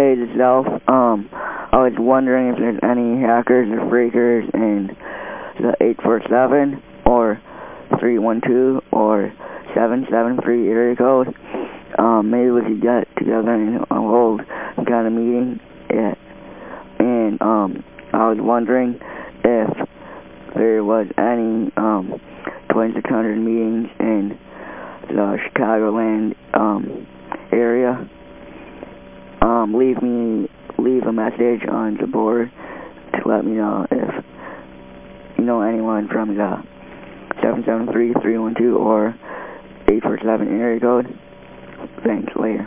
Hey, this is Elf. Um, I was wondering if there's any hackers or phreakers in the 847 or 312 or 773 area code. Um, maybe we could get together and hold kind of meeting. Yeah. And um, I was wondering if there was any um 2600 meetings in the Chicagoland um area. Um, leave me, leave a message on the board to let me know if you know anyone from the 773-312 or 847 area code. Thanks, later.